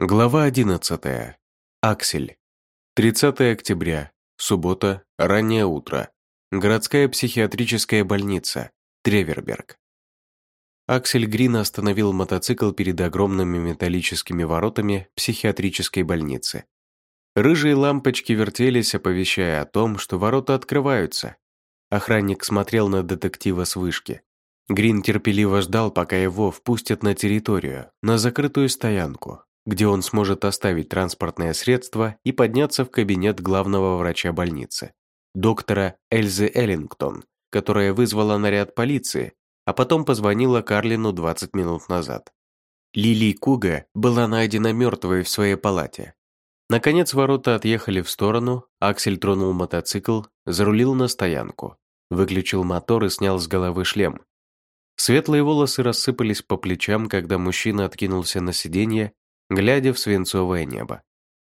Глава 11. Аксель. 30 октября. Суббота. Раннее утро. Городская психиатрическая больница. Треверберг. Аксель Грин остановил мотоцикл перед огромными металлическими воротами психиатрической больницы. Рыжие лампочки вертелись, оповещая о том, что ворота открываются. Охранник смотрел на детектива с вышки. Грин терпеливо ждал, пока его впустят на территорию, на закрытую стоянку, где он сможет оставить транспортное средство и подняться в кабинет главного врача больницы, доктора Эльзы Эллингтон, которая вызвала наряд полиции, а потом позвонила Карлину 20 минут назад. Лили Куга была найдена мертвой в своей палате. Наконец ворота отъехали в сторону, Аксель тронул мотоцикл, зарулил на стоянку, выключил мотор и снял с головы шлем. Светлые волосы рассыпались по плечам, когда мужчина откинулся на сиденье глядя в свинцовое небо.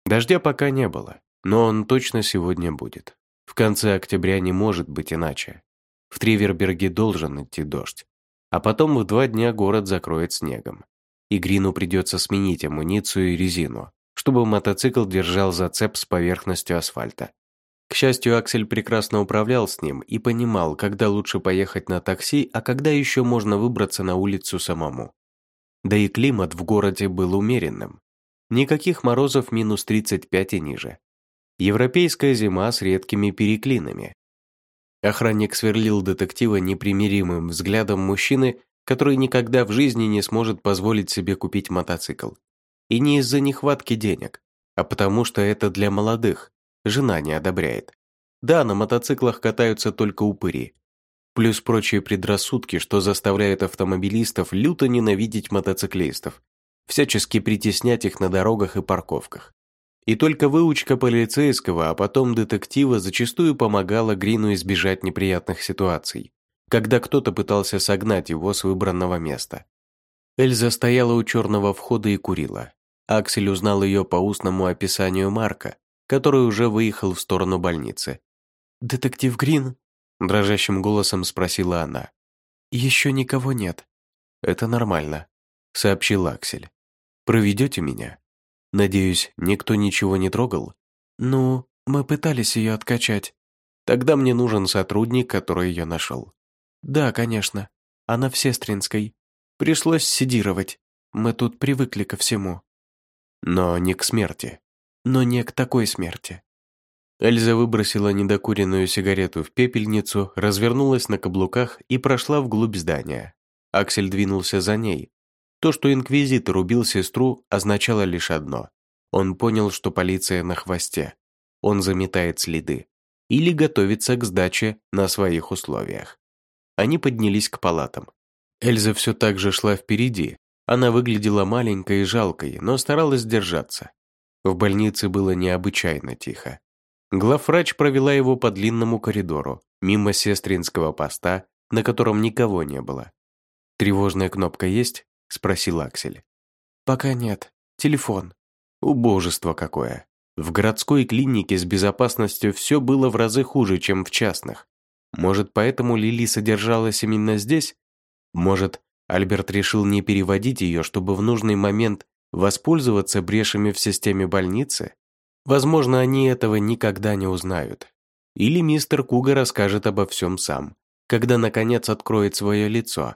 Дождя пока не было, но он точно сегодня будет. В конце октября не может быть иначе. В Триверберге должен идти дождь. А потом в два дня город закроет снегом. И Грину придется сменить амуницию и резину, чтобы мотоцикл держал зацеп с поверхностью асфальта. К счастью, Аксель прекрасно управлял с ним и понимал, когда лучше поехать на такси, а когда еще можно выбраться на улицу самому. Да и климат в городе был умеренным. Никаких морозов минус 35 и ниже. Европейская зима с редкими переклинами. Охранник сверлил детектива непримиримым взглядом мужчины, который никогда в жизни не сможет позволить себе купить мотоцикл. И не из-за нехватки денег, а потому что это для молодых, жена не одобряет. Да, на мотоциклах катаются только упыри, плюс прочие предрассудки, что заставляют автомобилистов люто ненавидеть мотоциклистов, всячески притеснять их на дорогах и парковках. И только выучка полицейского, а потом детектива зачастую помогала Грину избежать неприятных ситуаций, когда кто-то пытался согнать его с выбранного места. Эльза стояла у черного входа и курила. Аксель узнал ее по устному описанию Марка, который уже выехал в сторону больницы. «Детектив Грин?» Дрожащим голосом спросила она. «Еще никого нет». «Это нормально», — сообщил Аксель. «Проведете меня? Надеюсь, никто ничего не трогал?» «Ну, мы пытались ее откачать. Тогда мне нужен сотрудник, который ее нашел». «Да, конечно. Она в Сестринской. Пришлось седировать. Мы тут привыкли ко всему». «Но не к смерти». «Но не к такой смерти. Эльза выбросила недокуренную сигарету в пепельницу, развернулась на каблуках и прошла вглубь здания. Аксель двинулся за ней. То, что инквизитор убил сестру, означало лишь одно. Он понял, что полиция на хвосте. Он заметает следы. Или готовится к сдаче на своих условиях. Они поднялись к палатам. Эльза все так же шла впереди. Она выглядела маленькой и жалкой, но старалась держаться. В больнице было необычайно тихо. Главврач провела его по длинному коридору, мимо сестринского поста, на котором никого не было. «Тревожная кнопка есть?» – спросил Аксель. «Пока нет. Телефон». Убожество какое. В городской клинике с безопасностью все было в разы хуже, чем в частных. Может, поэтому Лили содержалась именно здесь? Может, Альберт решил не переводить ее, чтобы в нужный момент воспользоваться брешами в системе больницы? Возможно, они этого никогда не узнают. Или мистер Куга расскажет обо всем сам, когда наконец откроет свое лицо.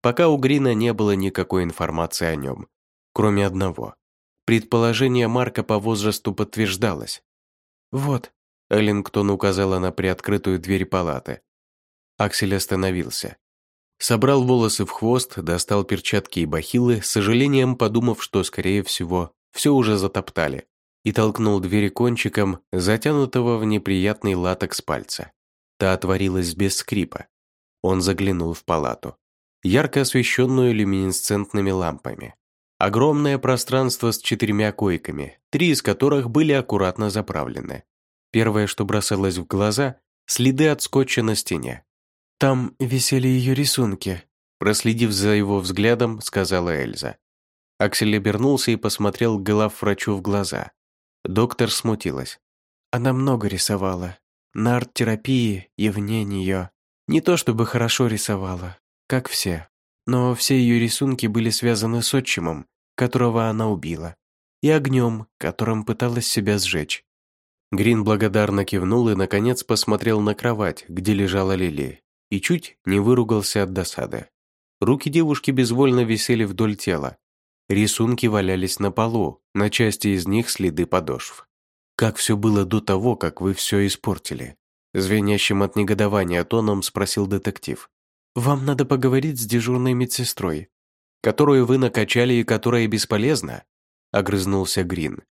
Пока у Грина не было никакой информации о нем, кроме одного. Предположение Марка по возрасту подтверждалось. «Вот», — Эллингтон указала на приоткрытую дверь палаты. Аксель остановился. Собрал волосы в хвост, достал перчатки и бахилы, с сожалением подумав, что, скорее всего, все уже затоптали и толкнул дверь кончиком, затянутого в неприятный латекс пальца. Та отворилась без скрипа. Он заглянул в палату. Ярко освещенную люминесцентными лампами. Огромное пространство с четырьмя койками, три из которых были аккуратно заправлены. Первое, что бросалось в глаза – следы от скотча на стене. «Там висели ее рисунки», – проследив за его взглядом, сказала Эльза. Аксель обернулся и посмотрел главврачу в глаза. Доктор смутилась. Она много рисовала. На арт-терапии и вне нее. Не то чтобы хорошо рисовала, как все. Но все ее рисунки были связаны с отчимом, которого она убила. и огнем, которым пыталась себя сжечь. Грин благодарно кивнул и, наконец, посмотрел на кровать, где лежала Лили, и чуть не выругался от досады. Руки девушки безвольно висели вдоль тела. Рисунки валялись на полу, на части из них следы подошв. «Как все было до того, как вы все испортили?» Звенящим от негодования тоном спросил детектив. «Вам надо поговорить с дежурной медсестрой, которую вы накачали и которая бесполезна?» Огрызнулся Грин.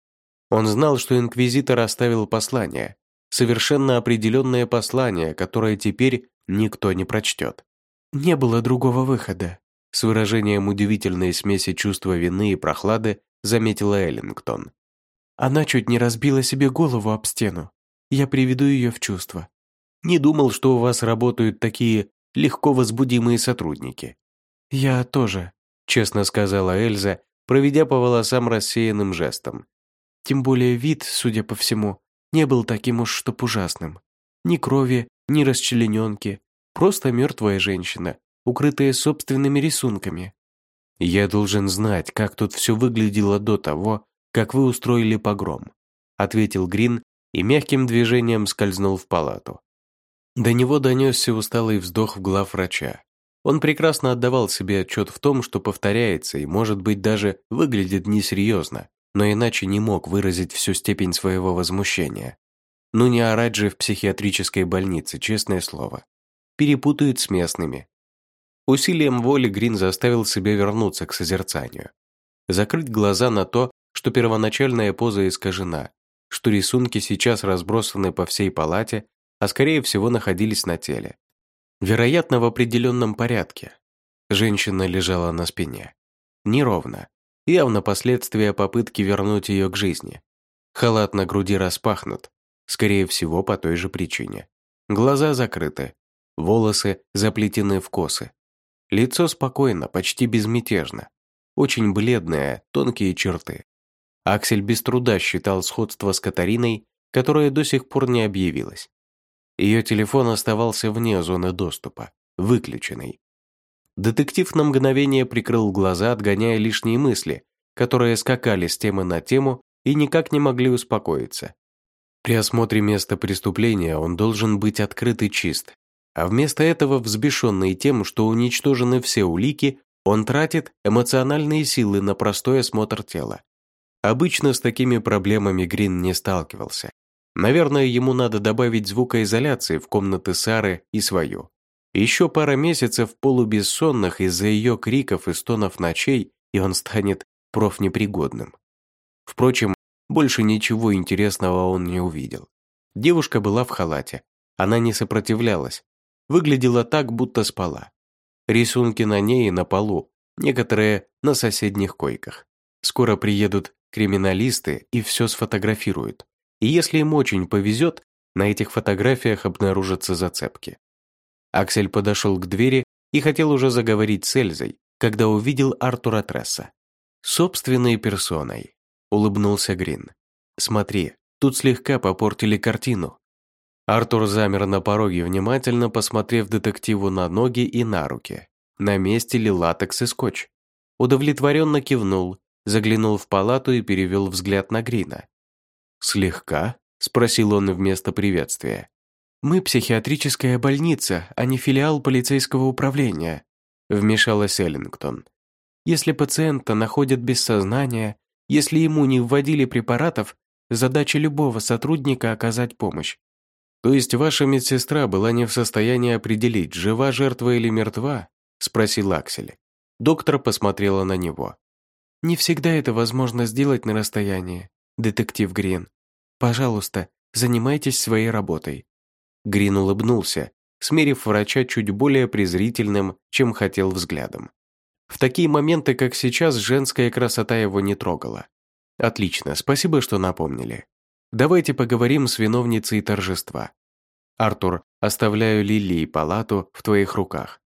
Он знал, что инквизитор оставил послание, совершенно определенное послание, которое теперь никто не прочтет. Не было другого выхода. С выражением удивительной смеси чувства вины и прохлады заметила Эллингтон. Она чуть не разбила себе голову об стену. Я приведу ее в чувство. Не думал, что у вас работают такие легко возбудимые сотрудники. Я тоже, честно сказала Эльза, проведя по волосам рассеянным жестом. Тем более вид, судя по всему, не был таким уж чтоб ужасным. Ни крови, ни расчлененки, просто мертвая женщина, укрытая собственными рисунками. Я должен знать, как тут все выглядело до того, как вы устроили погром, ответил Грин и мягким движением скользнул в палату. До него донесся усталый вздох в главврача. Он прекрасно отдавал себе отчет в том, что повторяется и, может быть, даже выглядит несерьезно, но иначе не мог выразить всю степень своего возмущения. Ну не орать же в психиатрической больнице, честное слово. Перепутают с местными. Усилием воли Грин заставил себя вернуться к созерцанию. Закрыть глаза на то, что первоначальная поза искажена, что рисунки сейчас разбросаны по всей палате, а скорее всего находились на теле. Вероятно, в определенном порядке. Женщина лежала на спине. Неровно, явно последствия попытки вернуть ее к жизни. Халат на груди распахнут, скорее всего, по той же причине. Глаза закрыты, волосы заплетены в косы. Лицо спокойно, почти безмятежно. Очень бледное, тонкие черты. Аксель без труда считал сходство с Катариной, которая до сих пор не объявилась. Ее телефон оставался вне зоны доступа, выключенный. Детектив на мгновение прикрыл глаза, отгоняя лишние мысли, которые скакали с темы на тему и никак не могли успокоиться. При осмотре места преступления он должен быть открыт и чист, а вместо этого, взбешенный тем, что уничтожены все улики, он тратит эмоциональные силы на простой осмотр тела. Обычно с такими проблемами Грин не сталкивался. Наверное, ему надо добавить звукоизоляции в комнаты Сары и свою. Еще пара месяцев полубессонных из-за ее криков и стонов ночей, и он станет профнепригодным. Впрочем, больше ничего интересного он не увидел. Девушка была в халате. Она не сопротивлялась. Выглядела так, будто спала. Рисунки на ней и на полу, некоторые на соседних койках. Скоро приедут криминалисты и все сфотографируют. И если им очень повезет, на этих фотографиях обнаружатся зацепки. Аксель подошел к двери и хотел уже заговорить с Эльзой, когда увидел Артура Тресса. «Собственной персоной», — улыбнулся Грин. «Смотри, тут слегка попортили картину». Артур замер на пороге, внимательно посмотрев детективу на ноги и на руки. На месте ли латекс и скотч. Удовлетворенно кивнул, заглянул в палату и перевел взгляд на Грина. «Слегка?» – спросил он вместо приветствия. «Мы психиатрическая больница, а не филиал полицейского управления», – вмешалась Эллингтон. «Если пациента находят без сознания, если ему не вводили препаратов, задача любого сотрудника – оказать помощь. То есть ваша медсестра была не в состоянии определить, жива жертва или мертва?» – спросил Аксель. Доктор посмотрела на него. «Не всегда это возможно сделать на расстоянии, детектив Грин. Пожалуйста, занимайтесь своей работой. Грин улыбнулся, смерив врача чуть более презрительным, чем хотел взглядом. В такие моменты, как сейчас, женская красота его не трогала. Отлично, спасибо, что напомнили. Давайте поговорим с виновницей торжества. Артур, оставляю Лили и палату в твоих руках.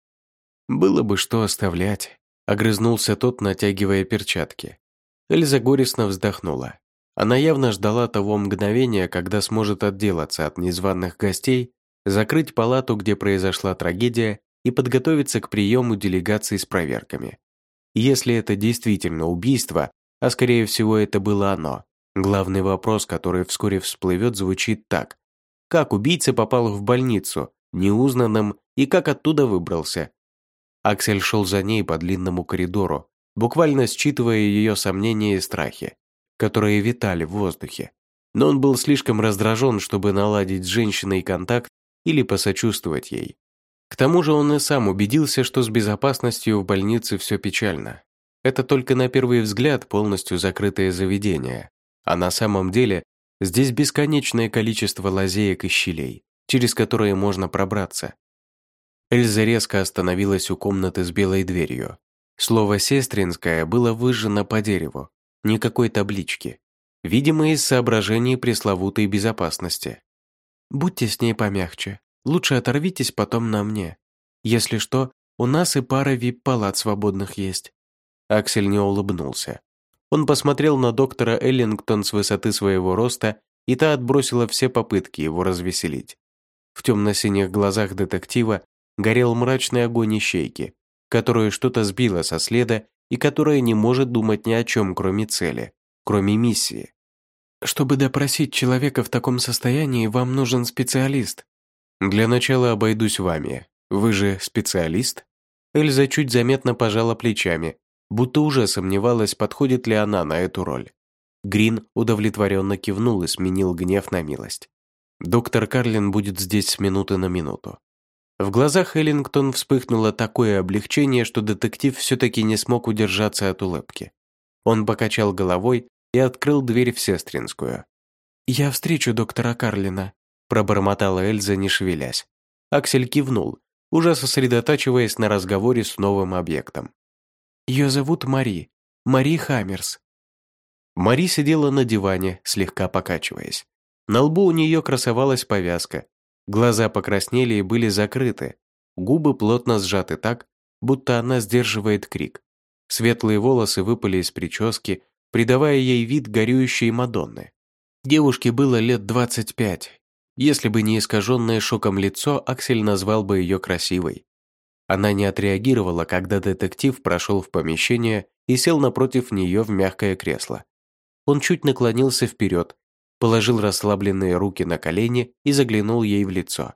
Было бы что оставлять, огрызнулся тот, натягивая перчатки. Эльза горестно вздохнула. Она явно ждала того мгновения, когда сможет отделаться от незваных гостей, закрыть палату, где произошла трагедия, и подготовиться к приему делегации с проверками. Если это действительно убийство, а скорее всего это было оно. Главный вопрос, который вскоре всплывет, звучит так. Как убийца попал в больницу, неузнанным, и как оттуда выбрался? Аксель шел за ней по длинному коридору, буквально считывая ее сомнения и страхи, которые витали в воздухе. Но он был слишком раздражен, чтобы наладить с женщиной контакт или посочувствовать ей. К тому же он и сам убедился, что с безопасностью в больнице все печально. Это только на первый взгляд полностью закрытое заведение, а на самом деле здесь бесконечное количество лазеек и щелей, через которые можно пробраться. Эльза резко остановилась у комнаты с белой дверью. Слово «сестринское» было выжжено по дереву, никакой таблички. Видимо, из соображений пресловутой безопасности. «Будьте с ней помягче. Лучше оторвитесь потом на мне. Если что, у нас и пара вип-палат свободных есть». Аксель не улыбнулся. Он посмотрел на доктора Эллингтон с высоты своего роста, и та отбросила все попытки его развеселить. В темно-синих глазах детектива горел мрачный огонь ищейки, которую что-то сбило со следа и которая не может думать ни о чем, кроме цели, кроме миссии. «Чтобы допросить человека в таком состоянии, вам нужен специалист». «Для начала обойдусь вами. Вы же специалист?» Эльза чуть заметно пожала плечами, будто уже сомневалась, подходит ли она на эту роль. Грин удовлетворенно кивнул и сменил гнев на милость. Доктор Карлин будет здесь с минуты на минуту. В глазах Эллингтон вспыхнуло такое облегчение, что детектив все-таки не смог удержаться от улыбки. Он покачал головой и открыл дверь в сестринскую. «Я встречу доктора Карлина», – пробормотала Эльза, не шевелясь. Аксель кивнул, уже сосредотачиваясь на разговоре с новым объектом. Ее зовут Мари. Мари Хаммерс». Мари сидела на диване, слегка покачиваясь. На лбу у нее красовалась повязка. Глаза покраснели и были закрыты. Губы плотно сжаты так, будто она сдерживает крик. Светлые волосы выпали из прически, придавая ей вид горюющей Мадонны. Девушке было лет 25. Если бы не искаженное шоком лицо, Аксель назвал бы ее красивой. Она не отреагировала, когда детектив прошел в помещение и сел напротив нее в мягкое кресло. Он чуть наклонился вперед, положил расслабленные руки на колени и заглянул ей в лицо.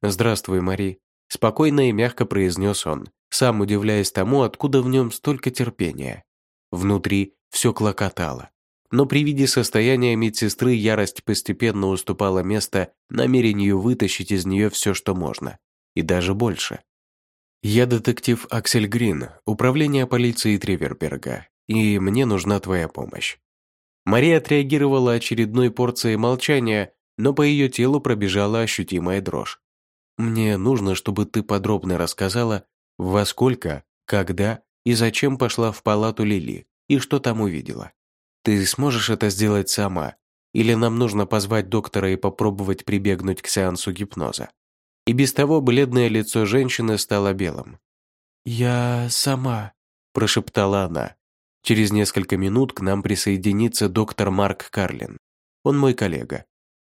«Здравствуй, Мари», – спокойно и мягко произнес он, сам удивляясь тому, откуда в нем столько терпения. Внутри все клокотало. Но при виде состояния медсестры ярость постепенно уступала место намерению вытащить из нее все, что можно. И даже больше. «Я детектив Аксель Грин, управление полиции Треверберга, и мне нужна твоя помощь». Мария отреагировала очередной порцией молчания, но по ее телу пробежала ощутимая дрожь. «Мне нужно, чтобы ты подробно рассказала, во сколько, когда и зачем пошла в палату Лили и что там увидела. Ты сможешь это сделать сама, или нам нужно позвать доктора и попробовать прибегнуть к сеансу гипноза?» И без того бледное лицо женщины стало белым. «Я сама», – прошептала она. «Через несколько минут к нам присоединится доктор Марк Карлин. Он мой коллега».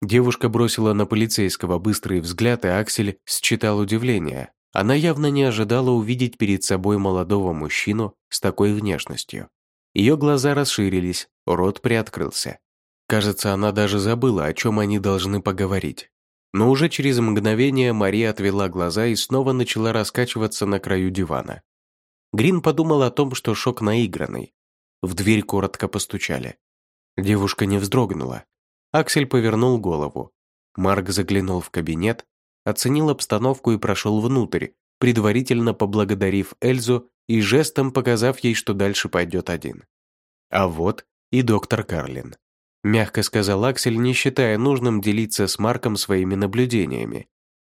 Девушка бросила на полицейского быстрый взгляд, и Аксель считал удивление. Она явно не ожидала увидеть перед собой молодого мужчину с такой внешностью. Ее глаза расширились, рот приоткрылся. Кажется, она даже забыла, о чем они должны поговорить. Но уже через мгновение Мария отвела глаза и снова начала раскачиваться на краю дивана. Грин подумал о том, что шок наигранный. В дверь коротко постучали. Девушка не вздрогнула. Аксель повернул голову. Марк заглянул в кабинет, оценил обстановку и прошел внутрь, предварительно поблагодарив Эльзу и жестом показав ей, что дальше пойдет один. А вот и доктор Карлин мягко сказал Аксель, не считая нужным делиться с Марком своими наблюдениями.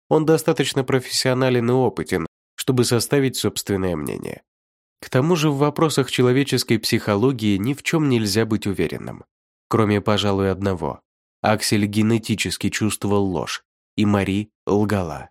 Он достаточно профессионален и опытен, чтобы составить собственное мнение. К тому же в вопросах человеческой психологии ни в чем нельзя быть уверенным. Кроме, пожалуй, одного. Аксель генетически чувствовал ложь, и Мари лгала.